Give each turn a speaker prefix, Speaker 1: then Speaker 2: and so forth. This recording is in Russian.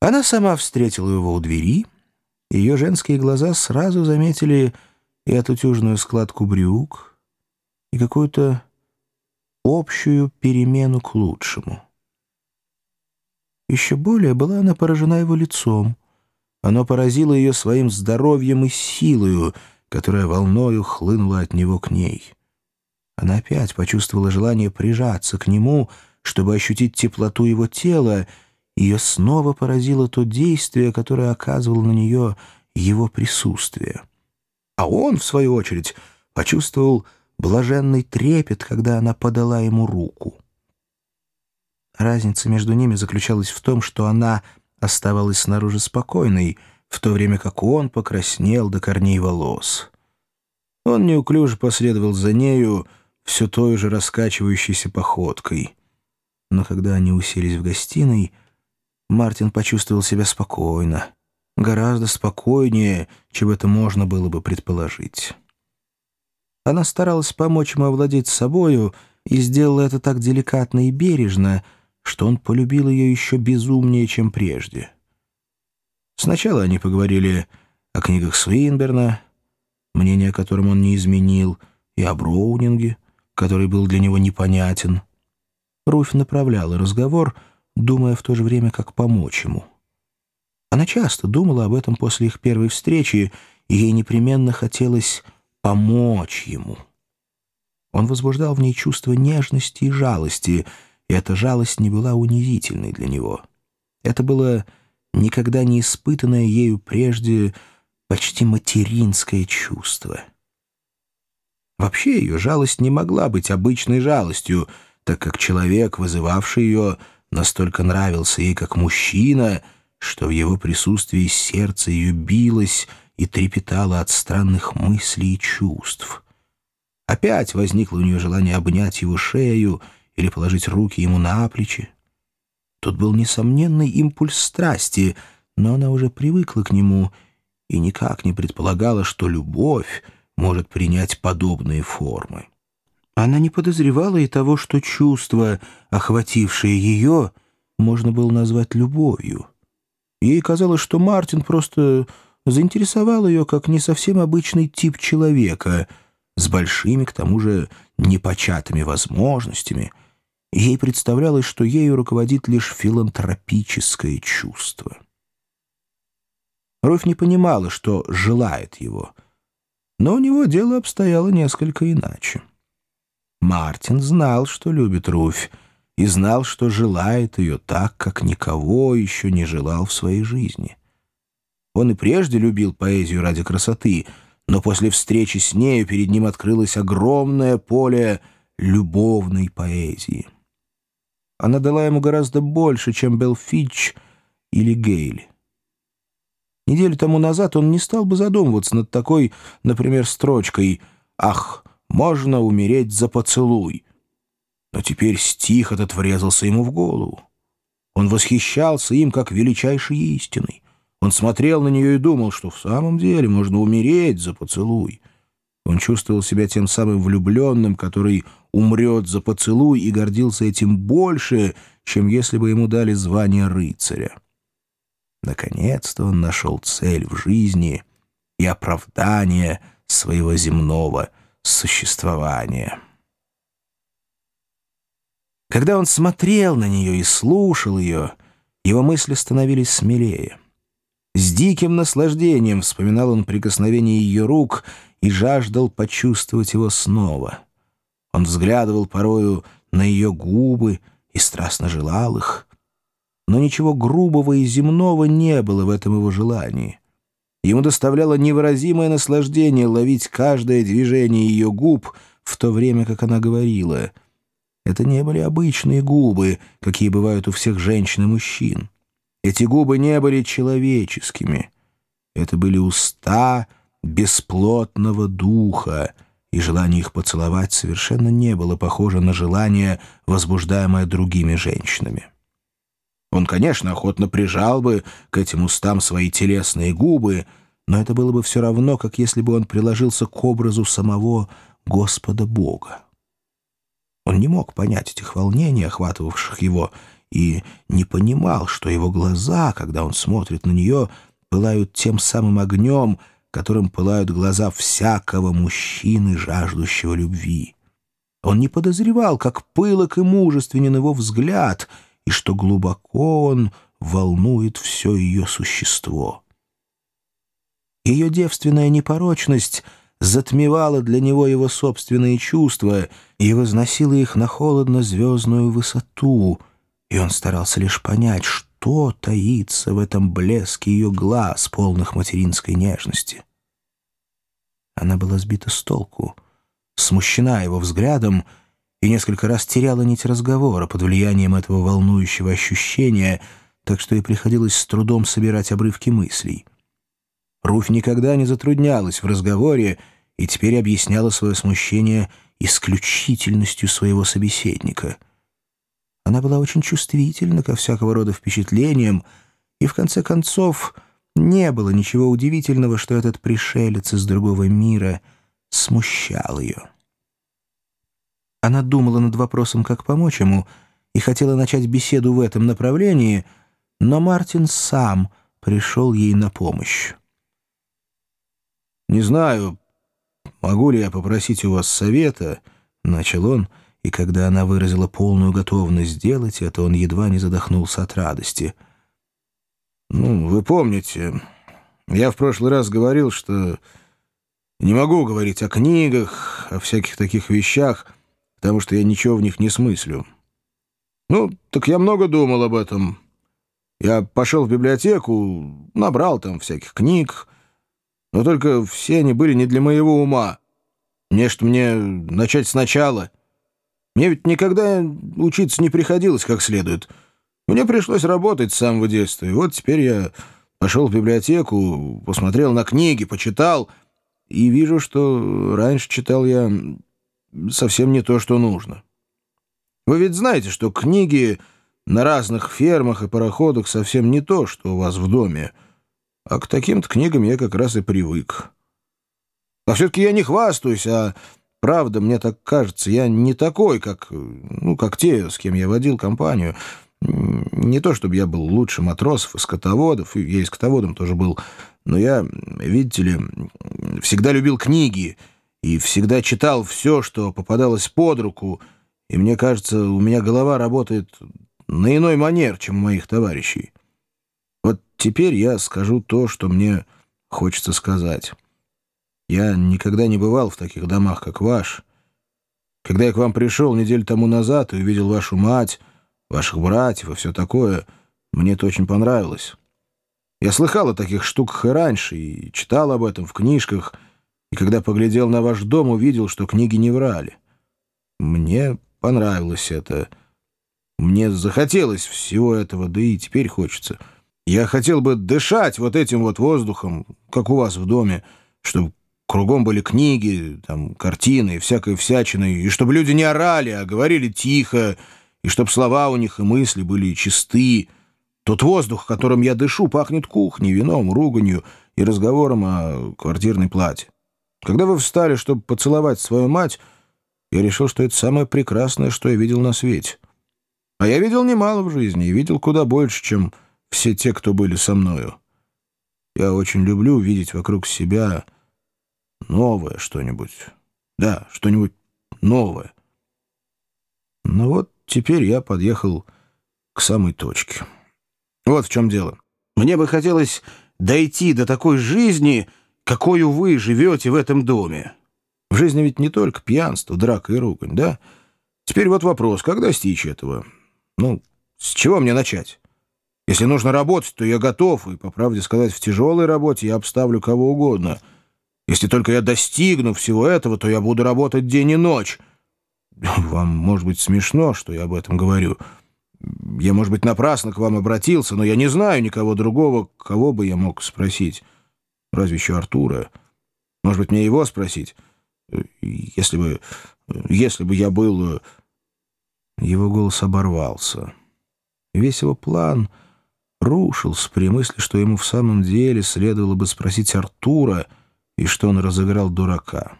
Speaker 1: Она сама встретила его у двери. Ее женские глаза сразу заметили и отутюженную складку брюк, и какую-то общую перемену к лучшему. Еще более была она поражена его лицом. Оно поразило ее своим здоровьем и силою, которая волною хлынула от него к ней. Она опять почувствовала желание прижаться к нему, чтобы ощутить теплоту его тела, ее снова поразило то действие, которое оказывало на нее его присутствие. А он, в свою очередь, почувствовал блаженный трепет, когда она подала ему руку. Разница между ними заключалась в том, что она оставалась снаружи спокойной, в то время как он покраснел до корней волос. Он неуклюже последовал за нею, все той же раскачивающейся походкой. Но когда они уселись в гостиной, Мартин почувствовал себя спокойно, гораздо спокойнее, чем это можно было бы предположить. Она старалась помочь ему овладеть собою и сделала это так деликатно и бережно, что он полюбил ее еще безумнее, чем прежде. Сначала они поговорили о книгах Свинберна, мнение о котором он не изменил, и о Броунинге, который был для него непонятен. Руфь направляла разговор — думая в то же время, как помочь ему. Она часто думала об этом после их первой встречи, и ей непременно хотелось помочь ему. Он возбуждал в ней чувство нежности и жалости, и эта жалость не была унизительной для него. Это было никогда не испытанное ею прежде почти материнское чувство. Вообще ее жалость не могла быть обычной жалостью, так как человек, вызывавший ее, настолько нравился ей как мужчина, что в его присутствии сердце ее билось и трепетало от странных мыслей и чувств. Опять возникло у нее желание обнять его шею или положить руки ему на плечи. Тут был несомненный импульс страсти, но она уже привыкла к нему и никак не предполагала, что любовь может принять подобные формы. Она не подозревала и того, что чувство, охватившее ее, можно было назвать любовью. Ей казалось, что Мартин просто заинтересовал ее как не совсем обычный тип человека, с большими, к тому же, непочатыми возможностями. Ей представлялось, что ею руководит лишь филантропическое чувство. Руфь не понимала, что желает его, но у него дело обстояло несколько иначе. Мартин знал, что любит Руфь, и знал, что желает ее так, как никого еще не желал в своей жизни. Он и прежде любил поэзию ради красоты, но после встречи с нею перед ним открылось огромное поле любовной поэзии. Она дала ему гораздо больше, чем Белфич или Гейли. Неделю тому назад он не стал бы задумываться над такой, например, строчкой «Ах, можно умереть за поцелуй. Но теперь стих этот врезался ему в голову. Он восхищался им как величайшей истиной. Он смотрел на нее и думал, что в самом деле можно умереть за поцелуй. Он чувствовал себя тем самым влюбленным, который умрет за поцелуй, и гордился этим больше, чем если бы ему дали звание рыцаря. Наконец-то он нашел цель в жизни и оправдание своего земного существования. Когда он смотрел на нее и слушал ее, его мысли становились смелее. С диким наслаждением вспоминал он прикосновение ее рук и жаждал почувствовать его снова. Он взглядывал порою на ее губы и страстно желал их. Но ничего грубого и земного не было в этом его желании. Ему доставляло невыразимое наслаждение ловить каждое движение ее губ в то время, как она говорила. Это не были обычные губы, какие бывают у всех женщин и мужчин. Эти губы не были человеческими. Это были уста бесплотного духа, и желание их поцеловать совершенно не было похоже на желание, возбуждаемое другими женщинами. Он, конечно, охотно прижал бы к этим устам свои телесные губы, но это было бы все равно, как если бы он приложился к образу самого Господа Бога. Он не мог понять этих волнений, охватывавших его, и не понимал, что его глаза, когда он смотрит на нее, пылают тем самым огнем, которым пылают глаза всякого мужчины, жаждущего любви. Он не подозревал, как пылок и мужественен его взгляд, и что глубоко он волнует все ее существо. Ее девственная непорочность затмевала для него его собственные чувства и возносила их на холодно-звездную высоту, и он старался лишь понять, что таится в этом блеске ее глаз, полных материнской нежности. Она была сбита с толку, смущена его взглядом и несколько раз теряла нить разговора под влиянием этого волнующего ощущения, так что ей приходилось с трудом собирать обрывки мыслей. Руфь никогда не затруднялась в разговоре и теперь объясняла свое смущение исключительностью своего собеседника. Она была очень чувствительна ко всякого рода впечатлениям, и в конце концов не было ничего удивительного, что этот пришелец из другого мира смущал ее. Она думала над вопросом, как помочь ему, и хотела начать беседу в этом направлении, но Мартин сам пришел ей на помощь.
Speaker 2: «Не знаю, могу ли я попросить у вас совета?» — начал он, и когда она выразила полную готовность сделать это, он едва не задохнулся от радости. «Ну, вы помните, я в прошлый раз говорил, что не могу говорить о книгах, о всяких таких вещах, потому что я ничего в них не смыслю. Ну, так я много думал об этом. Я пошел в библиотеку, набрал там всяких книг, но только все они были не для моего ума. Мне что мне начать сначала. Мне ведь никогда учиться не приходилось как следует. Мне пришлось работать с самого детства. И вот теперь я пошел в библиотеку, посмотрел на книги, почитал, и вижу, что раньше читал я совсем не то, что нужно. Вы ведь знаете, что книги на разных фермах и пароходах совсем не то, что у вас в доме — а к таким-то книгам я как раз и привык. А все-таки я не хвастаюсь, а правда, мне так кажется, я не такой, как, ну, как те, с кем я водил компанию. Не то, чтобы я был лучше матросов и скотоводов, я и скотоводом тоже был, но я, видите ли, всегда любил книги и всегда читал все, что попадалось под руку, и мне кажется, у меня голова работает на иной манер, чем у моих товарищей. Теперь я скажу то, что мне хочется сказать. Я никогда не бывал в таких домах, как ваш. Когда я к вам пришел неделю тому назад и увидел вашу мать, ваших братьев и все такое, мне это очень понравилось. Я слыхал о таких штуках и раньше, и читал об этом в книжках, и когда поглядел на ваш дом, увидел, что книги не врали. Мне понравилось это. Мне захотелось всего этого, да и теперь хочется — я хотел бы дышать вот этим вот воздухом, как у вас в доме, чтобы кругом были книги, там, картины и всякой всячины, и чтобы люди не орали, а говорили тихо, и чтобы слова у них и мысли были чисты. Тот воздух, которым я дышу, пахнет кухней, вином, руганью и разговором о квартирной плате. Когда вы встали, чтобы поцеловать свою мать, я решил, что это самое прекрасное, что я видел на свете. А я видел немало в жизни и видел куда больше, чем все те, кто были со мною. Я очень люблю видеть вокруг себя новое что-нибудь. Да, что-нибудь новое. Ну вот теперь я подъехал к самой точке. Вот в чем дело. Мне бы хотелось дойти до такой жизни, какой вы живете в этом доме. В жизни ведь не только пьянство, драка и ругань, да? Теперь вот вопрос, как достичь этого? Ну, с чего мне начать? Если нужно работать, то я готов, и, по правде сказать, в тяжелой работе я обставлю кого угодно. Если только я достигну всего этого, то я буду работать день и ночь. Вам, может быть, смешно, что я об этом говорю. Я, может быть, напрасно к вам обратился, но я не знаю никого другого, кого бы я мог спросить. Разве еще Артура? Может быть, мне его спросить? Если бы... Если бы я был... Его голос оборвался. Весь его план рушился при мысли, что ему в самом деле следовало бы спросить Артура, и что он разыграл дурака.